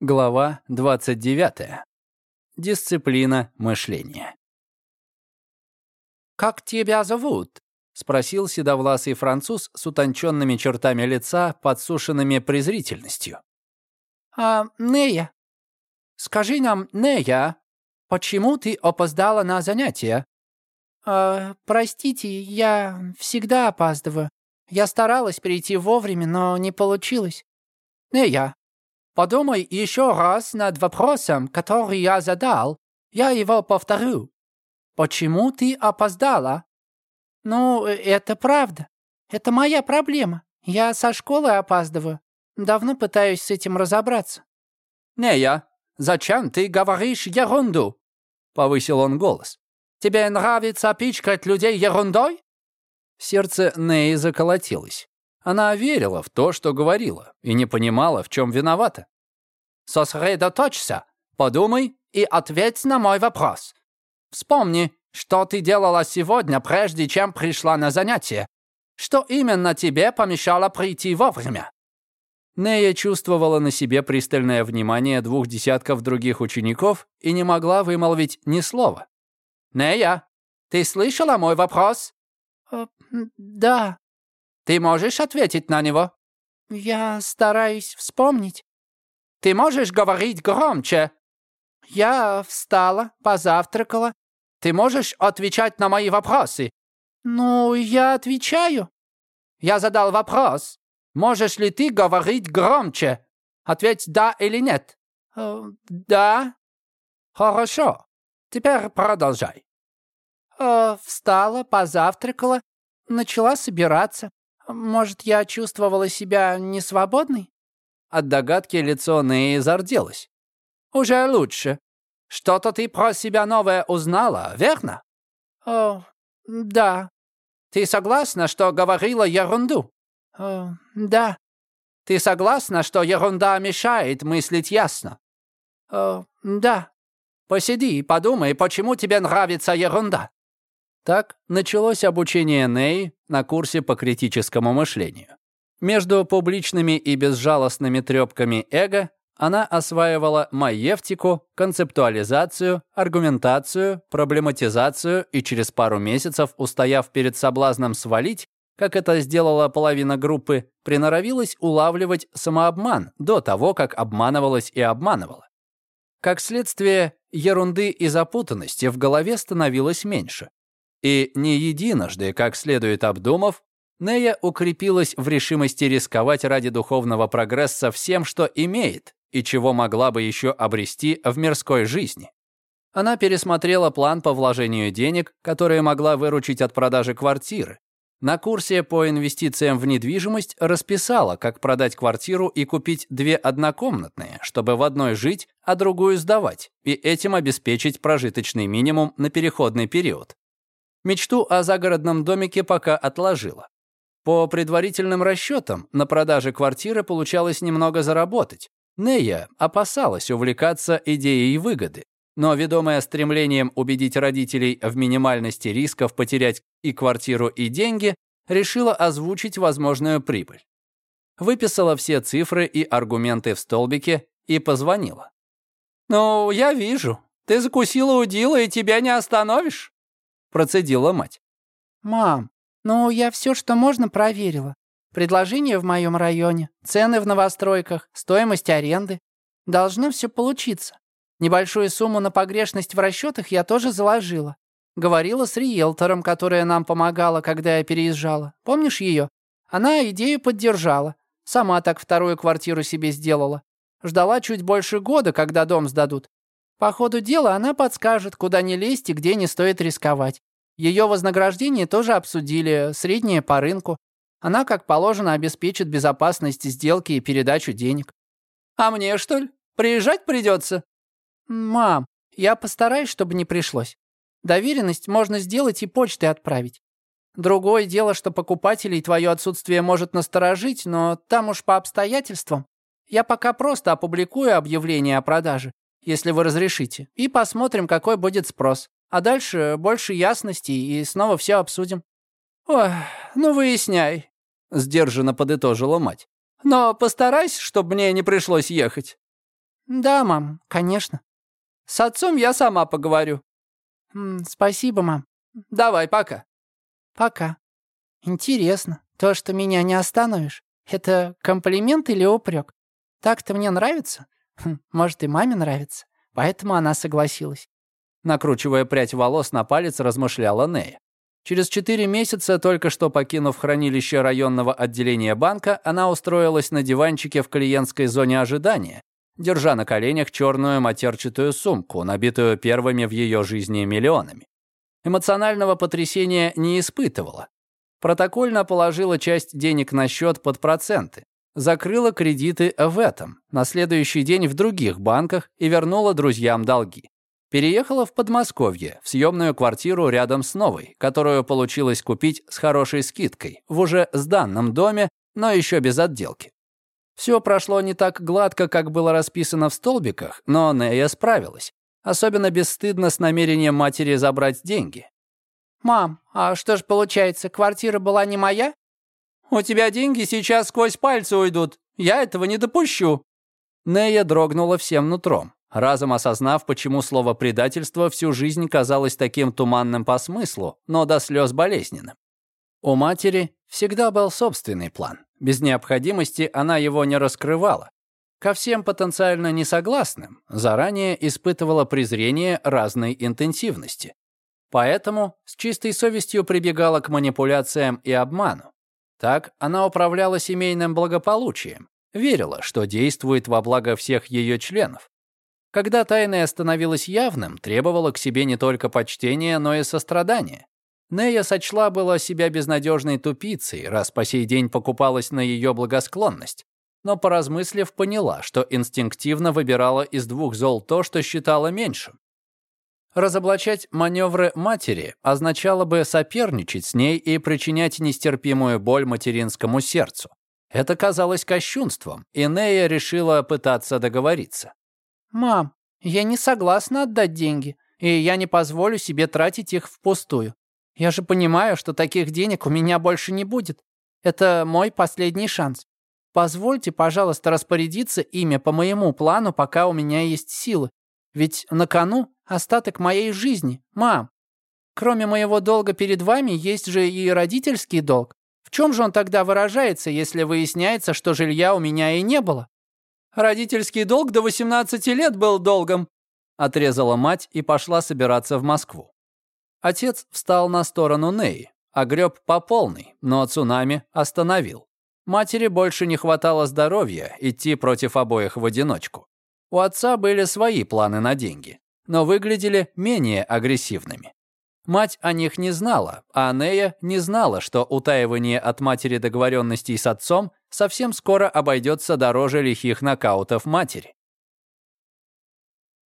Глава 29. Дисциплина мышления. «Как тебя зовут?» — спросил седовласый француз с утонченными чертами лица, подсушенными презрительностью. «А, Нея. Скажи нам, Нея, почему ты опоздала на занятия?» «А, простите, я всегда опаздываю. Я старалась прийти вовремя, но не получилось. Нея, Подумай еще раз над вопросом, который я задал. Я его повторю. Почему ты опоздала? Ну, это правда. Это моя проблема. Я со школы опаздываю. Давно пытаюсь с этим разобраться. «Нея, зачем ты говоришь ерунду?» Повысил он голос. «Тебе нравится пичкать людей ерундой?» Сердце Неи заколотилось. Она верила в то, что говорила, и не понимала, в чем виновата. «Сосредоточься, подумай и ответь на мой вопрос. Вспомни, что ты делала сегодня, прежде чем пришла на занятие. Что именно тебе помешало прийти вовремя?» Нея чувствовала на себе пристальное внимание двух десятков других учеников и не могла вымолвить ни слова. «Нея, ты слышала мой вопрос?» э, «Да», ты можешь ответить на него?» «Я стараюсь вспомнить». «Ты можешь говорить громче?» «Я встала, позавтракала». «Ты можешь отвечать на мои вопросы?» «Ну, я отвечаю». «Я задал вопрос. Можешь ли ты говорить громче? Ответь «да» или «нет». Э, «Да». «Хорошо. Теперь продолжай». Э, встала, позавтракала, начала собираться. Может, я чувствовала себя несвободной?» От догадки лицо Неи зарделось. «Уже лучше. Что-то ты про себя новое узнала, верно?» «О, да». «Ты согласна, что говорила ерунду?» «О, да». «Ты согласна, что ерунда мешает мыслить ясно?» «О, да». «Посиди и подумай, почему тебе нравится ерунда». Так началось обучение Ней на курсе по критическому мышлению. Между публичными и безжалостными трепками эго она осваивала маевтику, концептуализацию, аргументацию, проблематизацию и через пару месяцев, устояв перед соблазном свалить, как это сделала половина группы, приноровилась улавливать самообман до того, как обманывалась и обманывала. Как следствие, ерунды и запутанности в голове становилось меньше. И не единожды, как следует обдумав, Нея укрепилась в решимости рисковать ради духовного прогресса всем, что имеет, и чего могла бы еще обрести в мирской жизни. Она пересмотрела план по вложению денег, которые могла выручить от продажи квартиры. На курсе по инвестициям в недвижимость расписала, как продать квартиру и купить две однокомнатные, чтобы в одной жить, а другую сдавать, и этим обеспечить прожиточный минимум на переходный период. Мечту о загородном домике пока отложила. По предварительным расчетам, на продаже квартиры получалось немного заработать. Нея опасалась увлекаться идеей выгоды, но, ведомая стремлением убедить родителей в минимальности рисков потерять и квартиру, и деньги, решила озвучить возможную прибыль. Выписала все цифры и аргументы в столбике и позвонила. «Ну, я вижу. Ты закусила удила, и тебя не остановишь?» Процедила мать. «Мам, ну я все, что можно, проверила. Предложения в моем районе, цены в новостройках, стоимость аренды. Должно все получиться. Небольшую сумму на погрешность в расчетах я тоже заложила. Говорила с риэлтором, которая нам помогала, когда я переезжала. Помнишь ее? Она идею поддержала. Сама так вторую квартиру себе сделала. Ждала чуть больше года, когда дом сдадут. По ходу дела она подскажет, куда не лезть и где не стоит рисковать. Ее вознаграждение тоже обсудили, среднее по рынку. Она, как положено, обеспечит безопасность сделки и передачу денег. А мне, что ли? Приезжать придется? Мам, я постараюсь, чтобы не пришлось. Доверенность можно сделать и почтой отправить. Другое дело, что покупателей твое отсутствие может насторожить, но там уж по обстоятельствам. Я пока просто опубликую объявление о продаже если вы разрешите, и посмотрим, какой будет спрос. А дальше больше ясности и снова все обсудим». «Ой, ну выясняй», — сдержанно подытожила мать. «Но постарайся, чтобы мне не пришлось ехать». Да, мам, конечно. С отцом я сама поговорю. Спасибо, мам. Давай, пока. Пока. Интересно, то, что меня не остановишь, это комплимент или упрек? Так-то мне нравится? Хм, может, и маме нравится. Поэтому она согласилась. Накручивая прядь волос на палец, размышляла Нея. Через четыре месяца, только что покинув хранилище районного отделения банка, она устроилась на диванчике в клиентской зоне ожидания, держа на коленях черную матерчатую сумку, набитую первыми в ее жизни миллионами. Эмоционального потрясения не испытывала. Протокольно положила часть денег на счет под проценты, закрыла кредиты в этом, на следующий день в других банках и вернула друзьям долги. Переехала в Подмосковье, в съемную квартиру рядом с новой, которую получилось купить с хорошей скидкой, в уже сданном доме, но еще без отделки. Все прошло не так гладко, как было расписано в столбиках, но Нея справилась. Особенно бесстыдно с намерением матери забрать деньги. «Мам, а что ж получается, квартира была не моя?» «У тебя деньги сейчас сквозь пальцы уйдут. Я этого не допущу». Нея дрогнула всем нутром разом осознав, почему слово «предательство» всю жизнь казалось таким туманным по смыслу, но до слез болезненным. У матери всегда был собственный план. Без необходимости она его не раскрывала. Ко всем потенциально несогласным заранее испытывала презрение разной интенсивности. Поэтому с чистой совестью прибегала к манипуляциям и обману. Так она управляла семейным благополучием, верила, что действует во благо всех ее членов, когда тайное становилось явным, требовало к себе не только почтения, но и сострадания. Нея сочла была себя безнадежной тупицей, раз по сей день покупалась на ее благосклонность, но, поразмыслив, поняла, что инстинктивно выбирала из двух зол то, что считала меньшим. Разоблачать маневры матери означало бы соперничать с ней и причинять нестерпимую боль материнскому сердцу. Это казалось кощунством, и Нея решила пытаться договориться. «Мам, я не согласна отдать деньги, и я не позволю себе тратить их впустую. Я же понимаю, что таких денег у меня больше не будет. Это мой последний шанс. Позвольте, пожалуйста, распорядиться ими по моему плану, пока у меня есть силы. Ведь на кону остаток моей жизни, мам. Кроме моего долга перед вами, есть же и родительский долг. В чем же он тогда выражается, если выясняется, что жилья у меня и не было? Родительский долг до 18 лет был долгом», отрезала мать и пошла собираться в Москву. Отец встал на сторону Ней, огреб по полной, но цунами остановил. Матери больше не хватало здоровья идти против обоих в одиночку. У отца были свои планы на деньги, но выглядели менее агрессивными. Мать о них не знала, а Нея не знала, что утаивание от матери договоренностей с отцом совсем скоро обойдется дороже лихих нокаутов матери.